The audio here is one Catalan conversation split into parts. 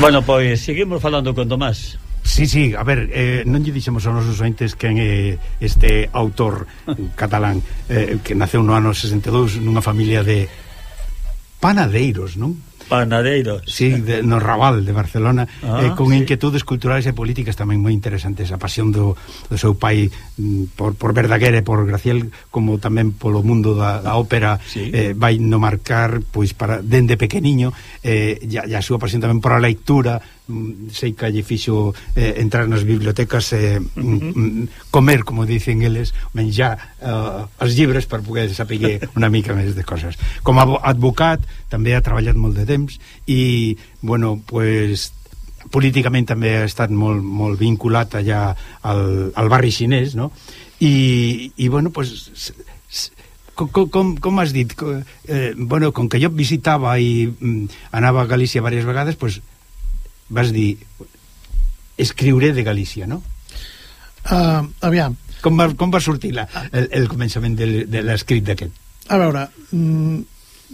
Bueno, pois seguimos falando con Tomás. Sí, sí, a ver, eh, non lle dixemos aos nosos ointes quen é eh, este autor catalán eh, que naceu no ano 62 nunha familia de panadeiros, non? Panadeiros. Sí, de, no Raval, de Barcelona, ah, eh, con sí. inquietudes culturais e políticas tamén moi interesantes, a pasión do, do seu pai mm, por, por Verdaguer e por Graciel, como tamén polo mundo da, da ópera, sí. eh, vai no marcar, pois, para dende pequeniño, eh, e a súa pasión tamén por a lectura, sei que lle fixo eh, entrar nas bibliotecas eh, mm, mm, comer, como dicen eles menjar uh, os libros para poder saber unha mica máis de cosas. Como abo- advocat també ha treballat molt de temps i, bueno, pues políticament també ha estat molt, molt vinculat allà al, al barri xinès, no? I, i bueno, pues com, com, com, com has dit? Eh, bueno, com que jo visitava i mm, anava a Galícia diverses vegades pues, vas dir escriuré de Galícia, no? Uh, aviam, Com va, com va sortir la, el, el començament de, de l'escrit d'aquest? a veure, mm,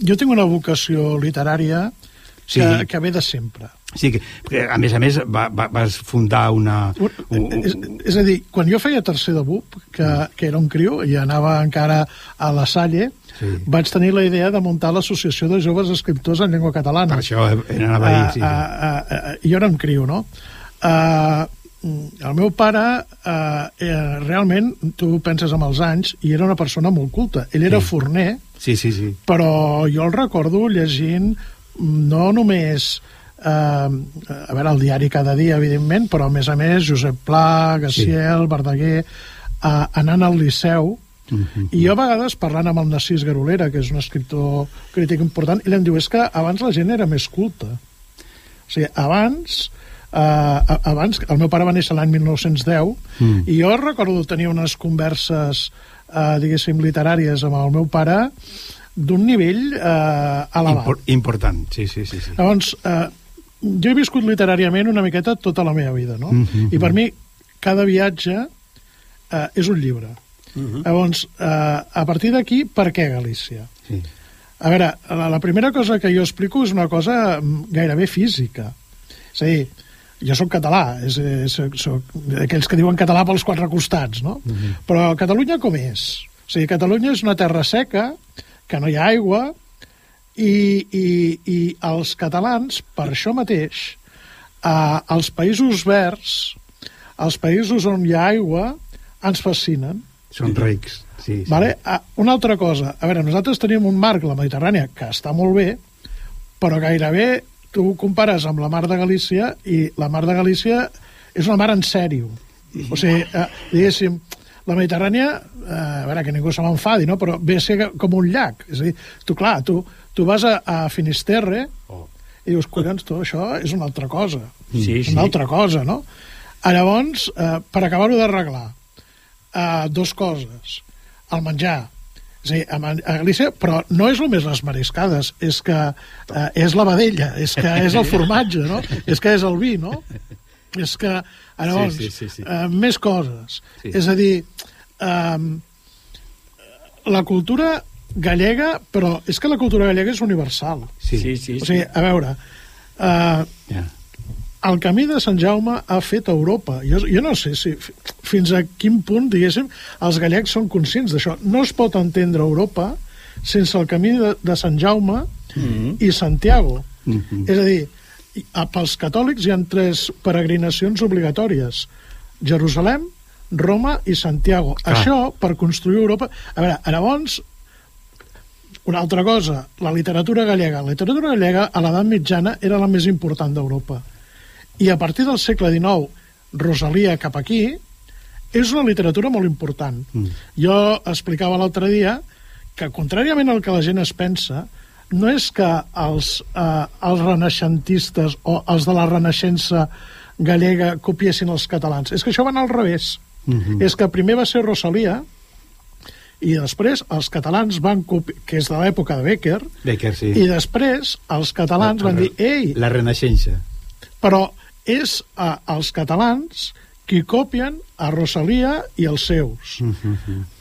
jo tinc una vocació literària que, Sí. que ve de sempre. Sí, que, que a més a més va, va, vas fundar una... Un, És, és a dir, quan jo feia tercer de BUP, que, que era un criu, i anava encara a la Salle, Sí. vaig tenir la idea de muntar l'Associació de Joves Escriptors en Llengua Catalana. per això anava a dir, sí, sí. Uh, uh, uh, jo era un criu, no? Uh, el meu pare, uh, eh, realment, tu penses amb els anys, i era una persona molt culta. Ell era Sí. forner, Sí, sí, sí. però jo el recordo llegint mm, no només eh, a veure, el diari cada dia, evidentment, però a més a més Josep Pla, Gaciel, sí. Verdaguer, eh, anant al Liceu, Mhm. i jo a vegades parlant amb el Narcís Garolera, que és un escriptor crític important, li em diu, és que abans la gent era més culta. O sigui, abans uh, abans, el meu pare va néixer l'any 1910 Mm. i jo recordo tenir unes converses uh, diguéssim literàries amb el meu pare d'un nivell uh, elevat Impor important, sí, sí, sí. sí. Llavors, eh, jo he viscut literàriament una miqueta tota la meva vida, no? Mhm. I per mi, cada viatge eh, és un llibre. Llavors, eh, a partir d'aquí, per què Galícia? sí. A veure, la, la primera cosa que jo explico és una cosa mm, gairebé física. És a dir, jo sóc català, és, és, soc aquells que diuen català pels quatre costats, no? Però Catalunya com és? O sigui, Catalunya és una terra seca, que no hi ha aigua, i, i, i els catalans, per això mateix, eh, els països verds, els països on hi ha aigua, ens fascinen. Són rics, sí. sí. Vale? Ah, una altra cosa, a veure, nosaltres tenim un mar, la Mediterrània, que està molt bé, però gairebé tu ho compares amb la mar de Galícia i la mar de Galícia és una mar en sèrio. O sigui, eh, diguéssim, la Mediterrània, eh, a veure, que ningú se m'enfadi, no? però ve a ser com un llac. És a dir, tu, clar, tu, tu vas a, a Finisterre Oh. i dius, collons, tu, això és una altra cosa. Sí, És sí. una altra cosa, no? Ah, Llavors, eh, per acabar-ho d'arreglar, eh, dos coses. El menjar. És a dir, a, Galícia, però no és només les mariscades, és que eh, és la vedella, és que és el formatge, no? És que és el vi, no? És que, llavors, Sí, sí, sí, sí. Eh, més coses. Sí. És a dir, eh, la cultura gallega, però és que la cultura gallega és universal. Sí, Sí, sí, O sigui, a veure, eh, Ja. El camí de Sant Jaume ha fet Europa. Jo, jo no sé si fi- fins a quin punt, diguéssim, els gallecs són conscients d'això. No es pot entendre Europa sense el camí de, de Sant Jaume Mhm. i Santiago. Mhm. És a dir, pels catòlics hi ha tres peregrinacions obligatòries. Jerusalem, Roma i Santiago. Clar. Això, per construir Europa... A veure, llavors, una altra cosa, la literatura gallega. La literatura gallega, a l'edat mitjana, era la més important d'Europa. I a partir del segle XIX, Rosalia cap aquí, és una literatura molt important. Mm. Jo explicava l'altre dia que, contràriament al que la gent es pensa, no és que els, eh, els renaixentistes o els de la renaixença gallega copiessin els catalans. És que això van al revés. Mhm. És que primer va ser Rosalia i després els catalans van que és de l'època de Becker, Becker, sí. i després els catalans van dir ei, La Renaixença. però és a, els catalans qui copien a Rosalia i els seus.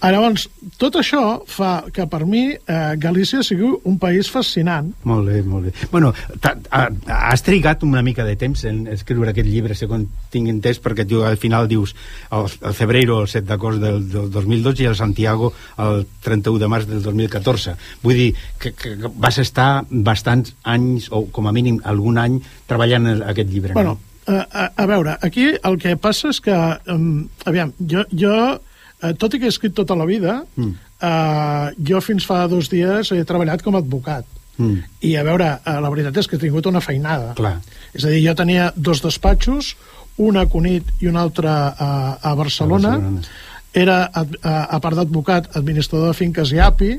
Ah, Llavors, tot això fa que per mi eh, Galícia sigui un país fascinant. Molt bé, molt bé. Bueno, has trigat una mica de temps en escriure aquest llibre, segons tinc entès, perquè tu al final dius el, el febreiro, el 7 d'agost del, del 2012 i el Santiago el 31 de març del 2014. Vull dir que, que, que vas estar bastants anys, o com a mínim algun any, treballant en aquest llibre. Bueno, no? A, a, a veure, aquí el que passa és que, um, aviam, jo, jo eh, tot i que he escrit tota la vida, Mm. eh, jo fins fa dos dies he treballat com a advocat. Mm. I a veure, eh, la veritat és que he tingut una feinada. Clar. És a dir, jo tenia dos despatxos, un a Cunit i un altre a, a Barcelona. A Barcelona. Era, a, a part d'advocat, administrador de finques i API,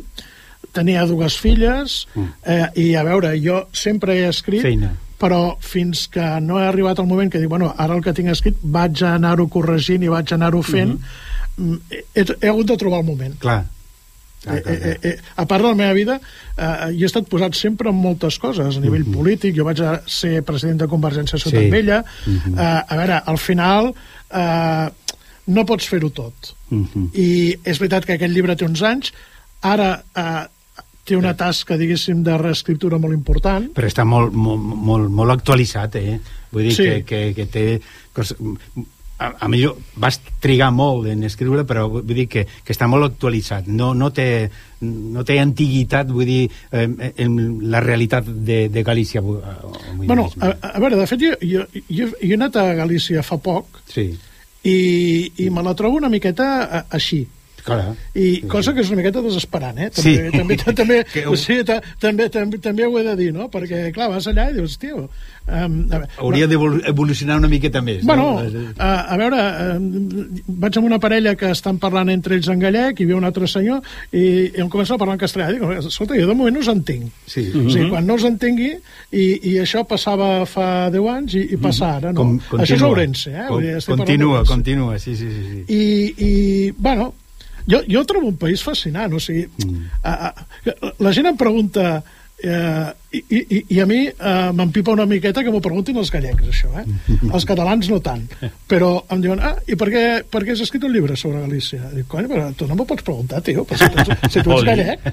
tenia dues filles, eh, i a veure, jo sempre he escrit, Feina. Però fins que no he arribat al moment que dic, bueno, ara el que tinc escrit vaig anar-ho corregint i vaig anar-ho fent, mm he, he hagut de trobar el moment. Clar. Clar, Eh, clar, eh, clar. eh, a part de la meva vida, eh, jo he estat posat sempre en moltes coses, a nivell polític, jo vaig a ser president de Convergència Ciutat Sí. Vella, eh, a veure, al final eh, no pots fer-ho tot. Mhm. I és veritat que aquest llibre té uns anys, ara eh, té una tasca, diguéssim, de reescriptura molt important, però està molt, molt, molt, molt actualitzat, eh? Vull dir Sí. que, que, que té... Cos... A, a millor vas trigar molt en escriure, però vull dir que, que està molt actualitzat. No, no, té, no té antiguitat, vull dir, eh, en la realitat de, de Galícia. vull Bueno, a, a veure, de fet, jo, jo, jo, jo he anat a Galícia fa poc Sí, i, i me la trobo una miqueta així. Clar. I cosa que és una miqueta desesperant, eh? Sí. També, també, també, Que- o sigui, ta- també, també, també ho he de dir, no? Perquè, clar, vas allà i dius, tio... Um, a veure, Hauria d'evolucionar una miqueta més. Bueno, no? a, a veure, vaig amb una parella que estan parlant entre ells en gallec, i ve un altre senyor, i, i em comença a parlar en castellà. Dic, escolta, jo de moment no us entenc. Sí. O sigui, quan no us entengui, i, i això passava fa 10 anys, i, i passa ara, no? Com- això és. Ourense, eh? Com- Vull dir, Continua, continua, sí, sí, sí. sí. I, i bueno, jo, jo trobo un país fascinant, o sigui, Mm. a, a, la gent em pregunta eh, i, i, i a mi eh, m'empipa una miqueta que m'ho preguntin els gallecs, això, eh? Els catalans no tant. Però em diuen, ah, i per què, per què has escrit un llibre sobre Galícia? Dic, cony, però tu no m'ho pots preguntar, tio, si tu, si tu ets gallec,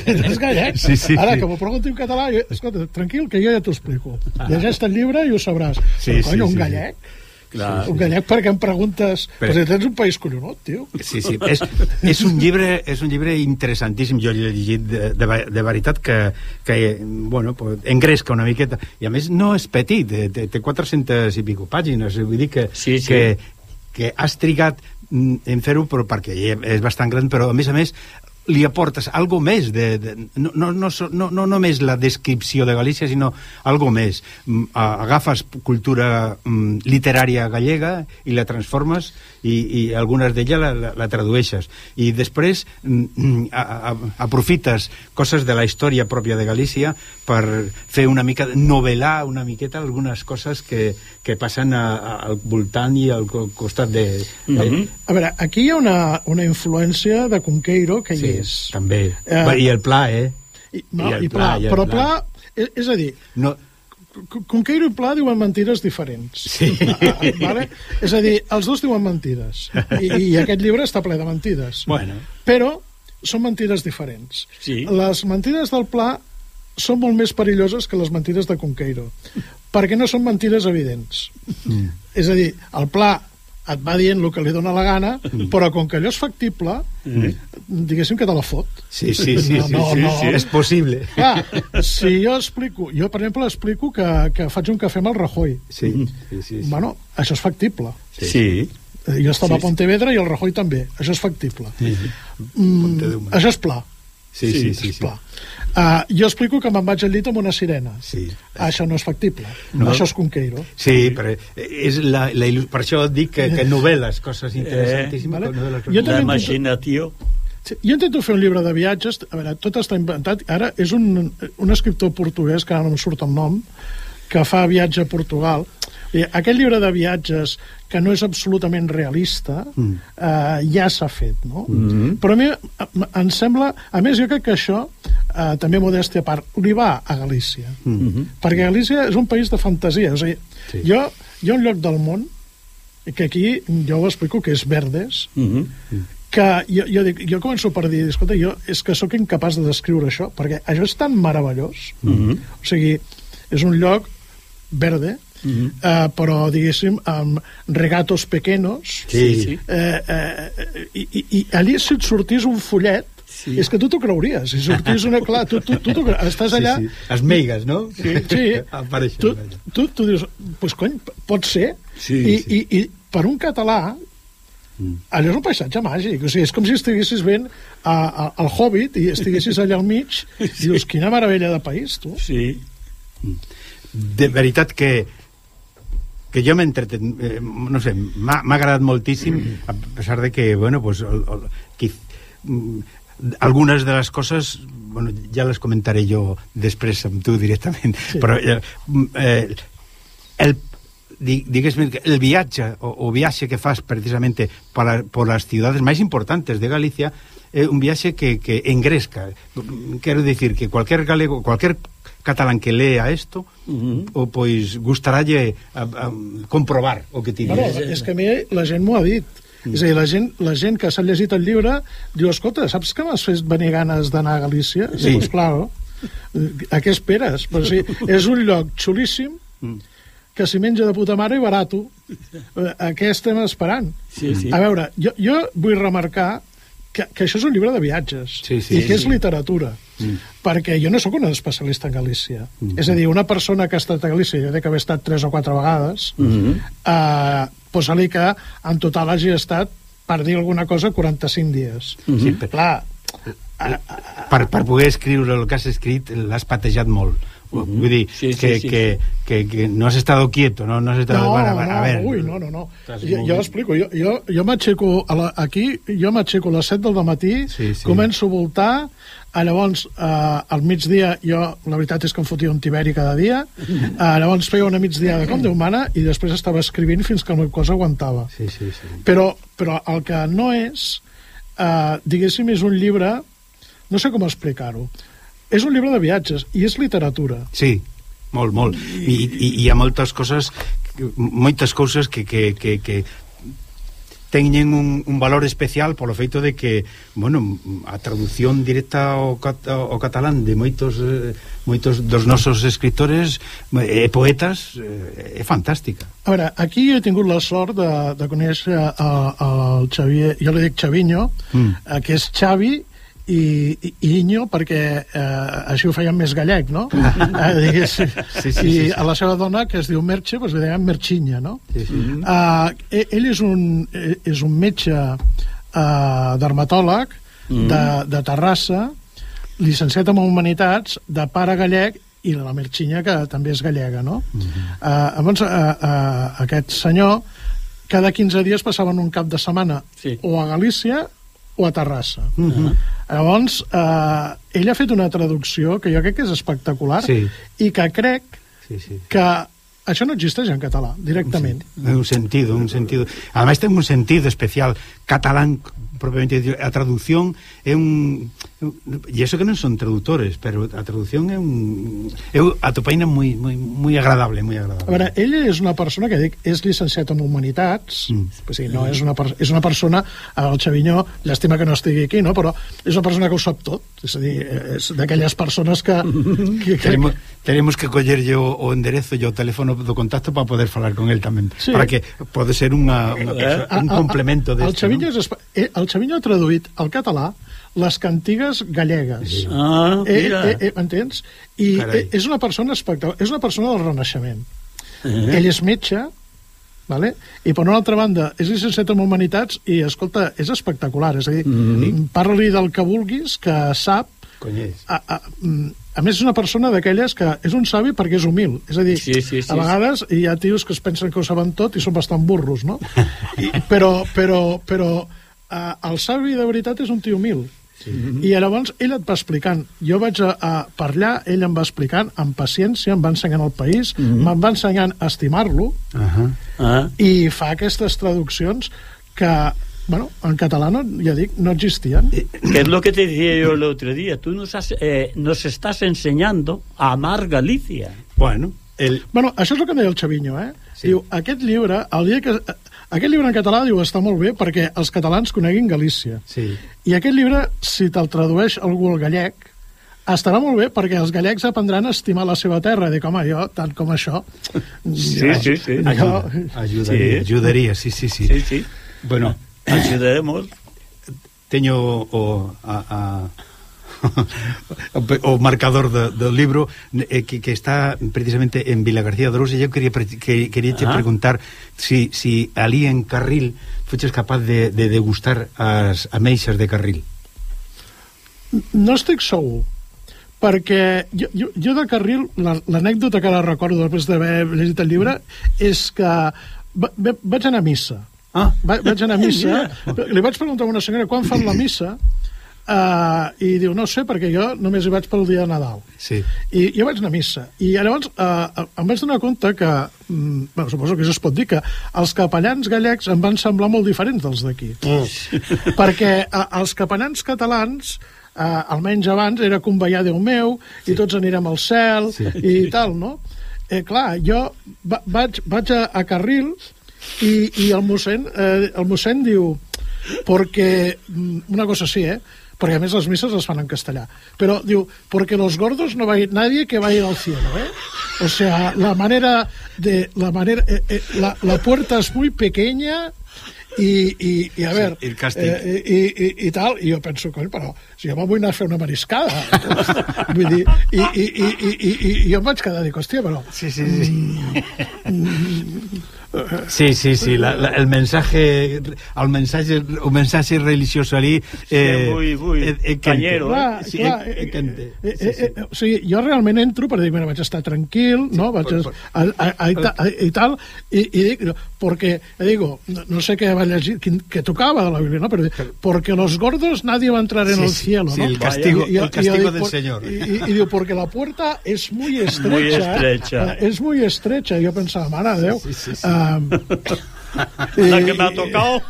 si tu ets gallec. Sí, sí, Ara, sí. que m'ho pregunti en català, jo, escolta, tranquil, que jo ja t'ho explico. Llegeix el llibre i ho sabràs. Sí, però, cony, sí, un sí, gallec... Clar. Un gallec perquè em preguntes... Però-. Pues tens un país collonut, tio. Sí, sí, és, és, un llibre, és un llibre interessantíssim, jo l'he llegit de, de, de veritat que, que bueno, pues, engresca una miqueta, i a més no és petit, té, té- té 400 i pico pàgines, vull dir que, Sí, sí. que, que has trigat mm, en fer-ho però perquè és bastant gran, però a més a més li aportes algo més de, de, no, no, no, no, no només la descripció de Galícia sinó algo més. Mm, agafes cultura mm, literària gallega i la transformes i, i algunes d'ella la, la, la tradueixes i després mm, a, a, aprofites coses de la història pròpia de Galícia per fer una mica novel·lar una miqueta algunes coses que, que passen a, a, al voltant i al co- costat de, de, Mhm. A veure, aquí hi ha una, una influència de Conqueiro que hi és. també. Eh, I el pla, eh? I, no, i el i Pla, Pla, i el però Pla. Pla, és, a dir, No, Conqueiro i Pla diuen mentides diferents. Sí. Ah, vale? És a dir, els dos diuen mentides. I, I aquest llibre està ple de mentides. bueno, Però són mentides diferents. Sí. Les mentides del Pla són molt més perilloses que les mentides de Conqueiro, perquè no són mentides evidents. Mm. És a dir, el Pla et va dient el que li dona la gana, Mm. però com que allò és factible, diguéssim que te la fot. sí, sí, sí, No, sí, no, sí, no. sí, és possible. Clar, si jo explico, jo per exemple explico que, que faig un cafè amb el Rajoy. Sí, sí, sí, sí. Bueno, això és factible. Sí. Eh, Jo estava a Pontevedra i el Rajoy també. Això és factible. Sí, sí. Mm, això és pla. Sí, sí, sí, és sí. pla. Uh, jo explico que me'n vaig al llit amb una sirena. Sí. Això no és factible. No. Això és Conqueiro. Sí, però és la, la il·lu- per això dic que, que novel·les, coses interessantíssimes. vale. novel·les, Jo també L'imaginació. Sí, Jo intento fer un llibre de viatges, a veure, tot està inventat. Ara és un, un escriptor portuguès, que ara no em surt el nom, que fa viatge a Portugal. Aquest llibre de viatges, que no és absolutament realista, mm. eh, ja s'ha fet, no? Mm. Però a mi em- em sembla... A més, jo crec que això, eh, també modèstia a part, li va a Galícia. Mm. Perquè Galícia és un país de fantasia. O sigui, Sí. jo, hi ha un lloc del món que aquí jo ho explico, que és Verdes, Mhm. que jo, jo, dic, jo començo per dir, escolta, jo és que sóc incapaç de descriure això, perquè això és tan meravellós. Mm. -hmm. O sigui, és un lloc verde, mm -hmm. eh, però, diguéssim, amb regatos pequeños, Sí. sí. eh, eh, i, i, i allí si et sortís un follet, Sí. és que tu t'ho creuries. Si sortís una... Clar, tu, tu, tu, tu estàs allà... Sí, sí. Les meigues, no? Sí, Sí, Apareixen. tu, allà. tu, tu dius, pues cony, pot ser. Sí, I, sí. I, I per un català, Mm. allò és un paisatge màgic. O sigui, és com si estiguessis a, al Hobbit i estiguessis allà al mig i dius, quina meravella de país, tu. Sí. de veritat que que jo entreten, Eh, no sé, m'ha agradat moltíssim, mm-hmm. a pesar de que, bueno, pues, el, el, que, mm, algunes de les coses bueno, ja les comentaré jo després amb tu directament sí. però eh, mm, eh el diguésme, el viatge o, o viaxe que fas precisamente para, por as ciudades máis importantes de Galicia é eh, un viaxe que, que engresca mm, quero dicir que cualquier galego, cualquier catalán que lea esto Mhm. o pois gustarálle a, a, comprobar o que ti dius. és que a mi la gent m'ho ha dit. Mm. És a dir, la gent, la gent que s'ha llegit el llibre diu, escolta, saps que m'has fet venir ganes d'anar a Galícia? Sí. Dius, claro. A què esperes? Però sí, és un lloc xulíssim Mm. que s'hi menja de puta mare i barato. Eh, A què estem esperant? Sí, sí. A veure, jo, jo vull remarcar que, que això és un llibre de viatges Sí, sí, i que sí. és literatura Mm. perquè jo no sóc un especialista en Galícia és a dir, una persona que ha estat a Galícia jo crec que haver estat tres o quatre vegades Mhm. eh, posa-li que en total hagi estat per dir alguna cosa, 45 dies. Sí, per, Clar, per, per poder escriure el que has escrit l'has patejat molt vull dir Sí, sí, que, sí, que, que, que no has estado quieto no, no has estado no, a, no, a ver ui, no, no, no. Jo, jo explico, jo, jo, jo m'aixeco aquí, jo m'aixeco a les 7 del matí, Sí, sí. començo a voltar, a llavors eh, al migdia jo, la veritat és que em fotia un tiberi cada dia, eh, llavors feia una migdiada com Déu mana i després estava escrivint fins que el meu cos aguantava. sí, sí, sí. Però, però el que no és, eh, diguéssim, és un llibre, no sé com explicar-ho, és un llibre de viatges i és literatura. Sí, molt, molt. I, i, i hi ha moltes coses, moitas cousas que, que, que, que teñen un, un valor especial polo feito de que, bueno, a traducción directa ao, cat, ao catalán de moitos eh, moitos dos nosos escritores eh, e eh, poetas eh, é fantástica. Ahora, aquí he tingut la sort de, de conèixer el Xavier, jo li dic Xaviño, mm. Eh, que és Xavi i, i, i Iño perquè eh, així ho feien més gallec, no? eh. Sí, sí, I sí, sí. a la seva dona, que es diu Merche, doncs li deien Merchinya, no? Sí, sí. Uh, ell és un, eh, és un metge uh, dermatòleg Mm. de, de Terrassa, llicenciat en Humanitats, de pare gallec, i la Merchinya, que també és gallega, no? Mm-hmm. uh, llavors, uh, uh, aquest senyor, cada 15 dies passaven un cap de setmana Sí. o a Galícia o a Terrassa. Mm-hmm. Llavors, eh, ell ha fet una traducció que jo crec que és espectacular Sí. i que crec sí, sí. que això no existeix en català, directament. En un sentido, un sentido. Además ten un sentido especial catalán propiamente a traducción é un e iso que non son traductores, pero a traducción é un eu atopaina moi moi moi agradable, moi agradable. A veure, ell és una persona que dic, és llicenciat en humanitats, mm. pues sí, no és una per, és una persona al Xavinyó, llàstima que no estigui aquí, no, però és una persona que ho sap tot, és a dir, és d'aquelles persones que, que, que... Tenemos, tenemos que collerlle o, o enderezo e o teléfono do contacto para poder falar con el tamén, sí. para que pode ser unha, unha eh? un complemento. De el Xavinyó no? és eh, el Xavinyó ha traduït al català les cantigues gallegues. Ah, Eh, mira. eh, eh, m'entens? I Carai. eh, és una persona espectacular, és una persona del Renaixement. Eh? Ell és metge, vale? i per una altra banda és llicenciat en Humanitats i, escolta, és espectacular, és a dir, mm -hmm. parla-li del que vulguis, que sap, a, a, mm, a més és una persona d'aquelles que és un savi perquè és humil, és a dir, Sí, sí, sí, a vegades hi ha tios que es pensen que ho saben tot i són bastant burros, no? I, però però, però uh, el savi de veritat és un tio humil, Sí. I llavors ell et va explicant. Jo vaig a, a per allà, ell em va explicant amb paciència, em va ensenyant el país, mm -hmm. me'n va ensenyant a estimar-lo Ajá. Ah, i fa aquestes traduccions que, bueno, en català, no, ja dic, no existien. que es lo que te decía yo el otro día. Tú nos, has, eh, nos estás enseñando a amar Galicia. Bueno, el Bueno, això és el que em deia el Xaviño, eh? Sí. Sí. Diu, aquest llibre, el dia que... Aquest llibre en català, diu, està molt bé perquè els catalans coneguin Galícia. sí. I aquest llibre, si te'l tradueix algú al gallec, estarà molt bé perquè els gallecs aprendran a estimar la seva terra. Dic, home, jo, tant com això... Sí, jo- sí, sí. Jo, Ayudaría, Sí. ayudaría, sí, sí, sí. Sí, sí. Bueno, Ayudaremos. teño o, a, a, o marcador do, do libro eh, que, que está precisamente en Vila García de Rousa e eu quería, que, quería te Ah. preguntar si, si ali en Carril fuches capaz de, de degustar as ameixas de Carril no estic segur perquè jo, jo, jo de Carril la- l'anècdota que ara recordo després d'haver llegit el llibre és que va, va, vaig anar a missa Ah. va, vaig anar a missa li vaig preguntar a una senyora quan fan la missa uh, i diu no sé perquè jo només hi vaig pel dia de Nadal sí. i jo vaig anar a missa i llavors eh, em vaig donar compte que mm, bueno, suposo que això es pot dir que els capellans gallecs em van semblar molt diferents dels d'aquí perquè eh, els capellans catalans eh, almenys abans era conveiar Déu meu sí. i tots anirem al cel Sí. i tal, no? Eh, clar, jo va, vaig, vaig a, a Carril i, i el mossèn, eh, el mossèn diu porque, mm, una cosa sí, eh? Porque a més les misses les fan en castellà, però diu, porque los gordos no va a ir nadie que va a ir al cielo, ¿eh? O sea, la manera de, la manera, eh, eh, la, la puerta es muy pequeña i, i, i a veure... el càstig. Eh, i, i, i tal, i jo penso, cony, però si jo me'n vull anar a fer una mariscada. Vull dir, i, i, i, i, i, i jo em vaig quedar, dic, hòstia, però... Sí, sí, sí. Sí, sí, sí, la, la, el mensaje el mensaje o mensaje religioso ali Sí, muy, muy eh, eh, cañero, Clar, Sí, clar, eh, eh, eh, eh, Sí, eh, sí. eh, o sigui, jo realment entro per dir, mira, vaig estar tranquil, no? Vaig per- per- a, a, a, i, a, i tal, i, i dic, porque, eh, digo, no, no sé què va llegir, que tocava de la Bíblia, no? Però, dic, porque los gordos nadie va a entrar en Sí, el sí, cielo, sí, ¿no? el castigo- Y- y- el y- y castigo del por- Señor. Y, y, y digo, porque la puerta es muy estrecha. Muy estrecha. eh, es muy estrecha. Jo pensava, mare de Déu. Sí, sí, sí. Um, La que m'ha i- tocado...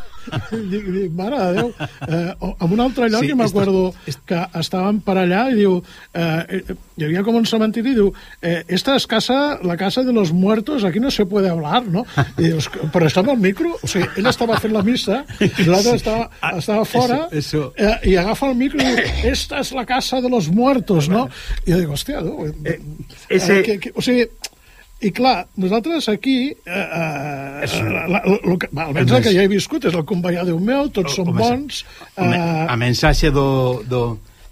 mare de Déu eh, en un altre lloc Sí, sí, m'acuerdo esto- que estàvem per allà i diu eh, eh, hi havia com un cementiri i diu eh, esta es casa, la casa de los muertos aquí no se puede hablar no? i dius, però està amb el micro o sigui, ell estava fent la missa i l'altre estava, estava fora Ah, Eso- eso. Eh, i agafa el micro i diu esta es la casa de los muertos no? i jo dic, hòstia no? eh, ese- que, que, o sigui I clar, nosaltres aquí... Eh, eh, és... la, la, que, va, almenys el, que he viscut és el convallà Déu meu, tots oh, o, són bons... O, eh... A mensaxe do, do,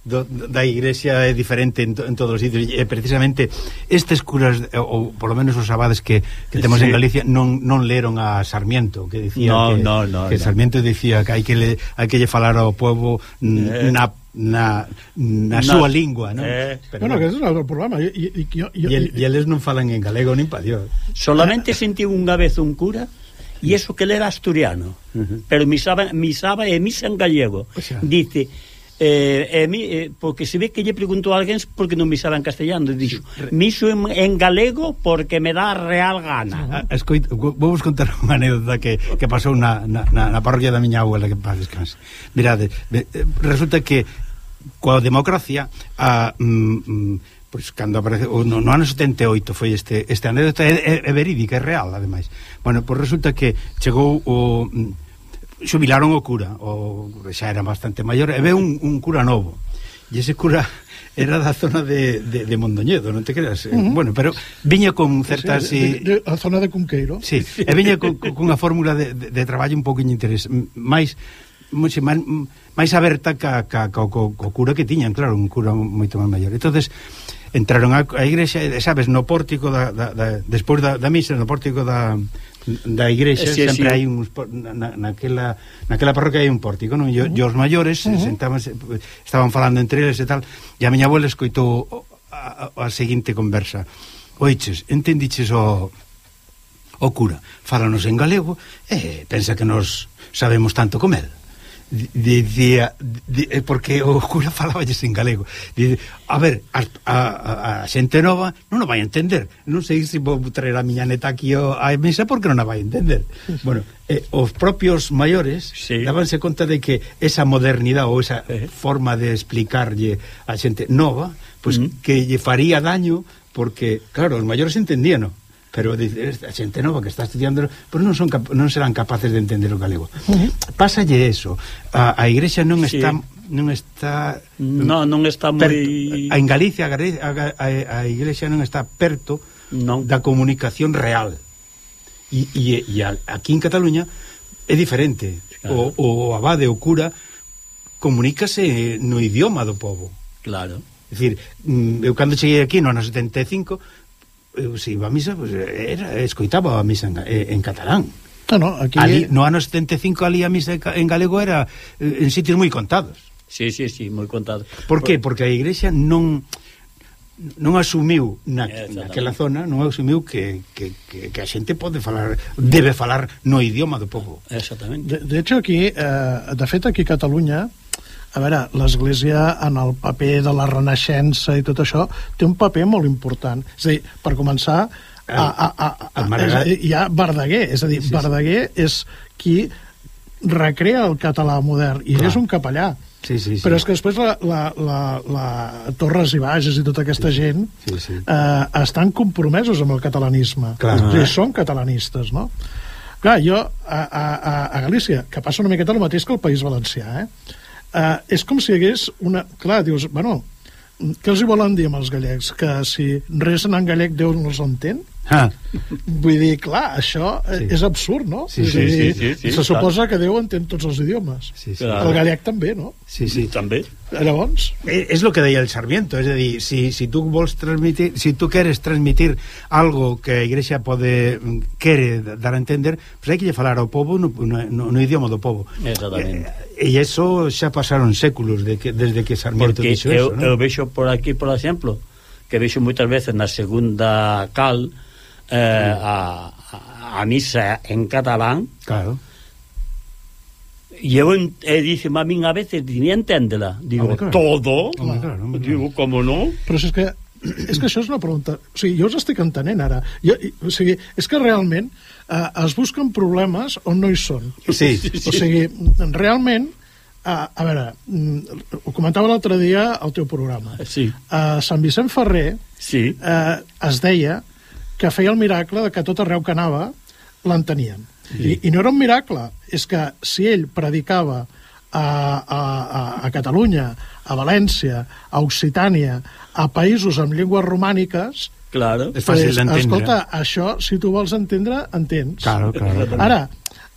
do, da igrexa é diferente en, to, en todos os sitios e precisamente estes curas eh, ou polo menos os abades que, que temos sí. en Galicia non, non leron a Sarmiento que dicía no, que, no, no, que no. Sarmiento dicía que hai que, le, hai que lle falar ao povo eh. na na, na, na súa lingua, non? Eh, pero bueno, bueno, que ese é o problema. E, e, e, e, e eles non falan en galego nin pa Dios. Solamente sentiu unha vez un cura e eso que ele era asturiano, uh -huh. pero misaba, misaba e misa en gallego. O sea. Dice, eh, eh, eh, porque se ve que lle preguntou a alguén porque non me en castellano e dixo, miso en, en galego porque me dá real gana ah, ah Escoito, vou vos contar unha anécdota que, que pasou na, na, na parroquia da miña abuela que paz descanse. Mirade, eh, resulta que coa democracia a, mm, mm pois cando aparece no, no ano 78 foi este, este anécdota é, é, é verídica, é real ademais. Bueno, pois resulta que chegou o mm, xubilaron o cura, o xa era bastante maior, e ve un, un cura novo. E ese cura era da zona de, de, de Mondoñedo, non te creas? Eh, uh -huh. Bueno, pero viña con certas... Sí, de, de, a zona de Cunqueiro. Sí, e viña con, con unha fórmula de, de, de traballo un poquinho interés, máis máis, máis aberta ca, ca, ca, co, co cura que tiñan, claro, un cura moito máis maior. entonces entraron á, á igrexa, sabes, no pórtico da, da, da despois da, da misa, no pórtico da, da igrexa sí, sempre sí. hai uns na, naquela naquela parroquia hai un pórtico, non? E, uh -huh. os maiores eh, uh -huh. sentábanse estaban falando entre eles e tal, e a miña abuela escoitou a, a, a seguinte conversa. Oiches, entendiches o o cura, fálanos en galego e pensa que nos sabemos tanto como el dicía de, eh, porque o cura falaballes en galego de, a ver, a, a, a xente nova non o vai entender non sei se vou traer a miña neta aquí a mesa porque non a vai entender bueno, eh, os propios maiores sí. dábanse conta de que esa modernidade ou esa eh. forma de explicarlle a xente nova pois pues, mm. que lle faría daño porque, claro, os maiores entendían, ¿no? pero a xente nova que está estudiando pero non son non serán capaces de entender o galego. Uh -huh. Pásalle eso. A, a igrexa non sí. está non está no, non está moi A en Galicia a, a, a igrexa non está perto non. da comunicación real e, e, e aquí en Cataluña é diferente claro. o, o abade, o cura comunícase no idioma do povo claro É dicir, mm, eu cando cheguei aquí no ano 75 eu se iba a misa, pues, era, escoitaba a misa en, eh, en catalán. No, no, aquí... ali, no ano 75 ali a misa en galego era eh, en sitios moi contados. Sí, sí, sí, moi contados. Por, Por... que? Porque a igrexa non non asumiu na, eh, naquela zona non asumiu que, que, que, que a xente pode falar debe falar no idioma do povo exactamente de, de hecho aquí, eh, de feito aquí Cataluña a veure, l'Església en el paper de la Renaixença i tot això té un paper molt important. És a dir, per començar, a, a, a, a, Maragall- és, hi ha Verdaguer, és a dir, Sí, sí. Verdaguer és qui recrea el català modern, i Clar. és un capellà. Sí, sí, sí. Però és que després la, la, la, la Torres i Bages i tota aquesta gent Sí, sí. Eh, estan compromesos amb el catalanisme. Clar. O sigui, són catalanistes, no? Clar, jo a, a, a, a Galícia, que passa una miqueta el mateix que el País Valencià, eh? Eh és com si hi hagués una... Clar, dius, bueno, què els hi volen dir amb els gallecs? Que si resen en gallec Déu no els entén? Ah, Vull dir, clar, això Sí. sí. és absurd, no? Sí, sí, dir, sí, sí, sí, se suposa que Déu entén tots els idiomes. sí, sí. Clar. El gallec també, no? sí, sí. També. Llavors, Eh, És el que deia el Sarmiento, és a dir, si, si tu vols transmitir, si tu queres transmitir algo que a Igrexa pode quere dar a entender, pues hai que lle falar ao povo no, no, no, no idioma do povo. Exactamente. E, e eso xa pasaron séculos de que, desde que Sarmiento Porque dixo eu, eso, eu ¿no? vexo por aquí, por exemplo, que vexo moitas veces na segunda cal eh, a, a, a misa en catalán Claro. e eu en- e dice a min a veces ni enténdela digo, Hombre, claro. todo? Hombre, claro, hombre, digo, como no? però si és que és que això és una pregunta o sigui, jo us estic entenent ara jo, i- o sigui, és que realment eh, es busquen problemes on no hi són Sí. o sigui, realment eh, a veure, mm, ho comentava l'altre dia al teu programa Sí, a Sant Vicent Ferrer sí, eh, es deia que feia el miracle de que tot arreu que anava l'entenien. I, I no era un miracle, és que si ell predicava a, a, a, a Catalunya, a València, a Occitània, a països amb llengües romàniques, claro. És fàcil d'entendre. escolta, això, si tu vols entendre, entens. Claro, claro, claro. Ara,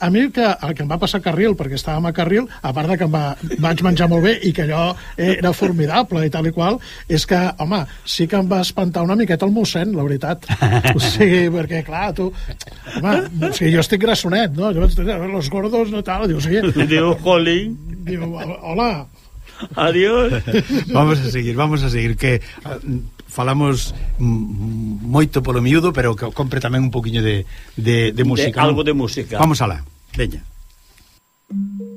a mi el que, el que em va passar a Carril, perquè estàvem a Carril, a part de que em va, vaig menjar molt bé i que allò era formidable i tal i qual, és que, home, sí que em va espantar una miqueta el mossèn, la veritat. O sigui, perquè, clar, tu... Home, o sigui, jo estic grassonet, no? Jo vaig dir, los gordos, no tal, diu, o sigui, Digo, jolín, diu, hola, adiós. vamos a seguir, vamos a seguir que falamos moito polo miúdo, pero que compre tamén un poquinho de, de, de música. De algo de música. Vamos alá, veña. Música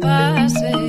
pase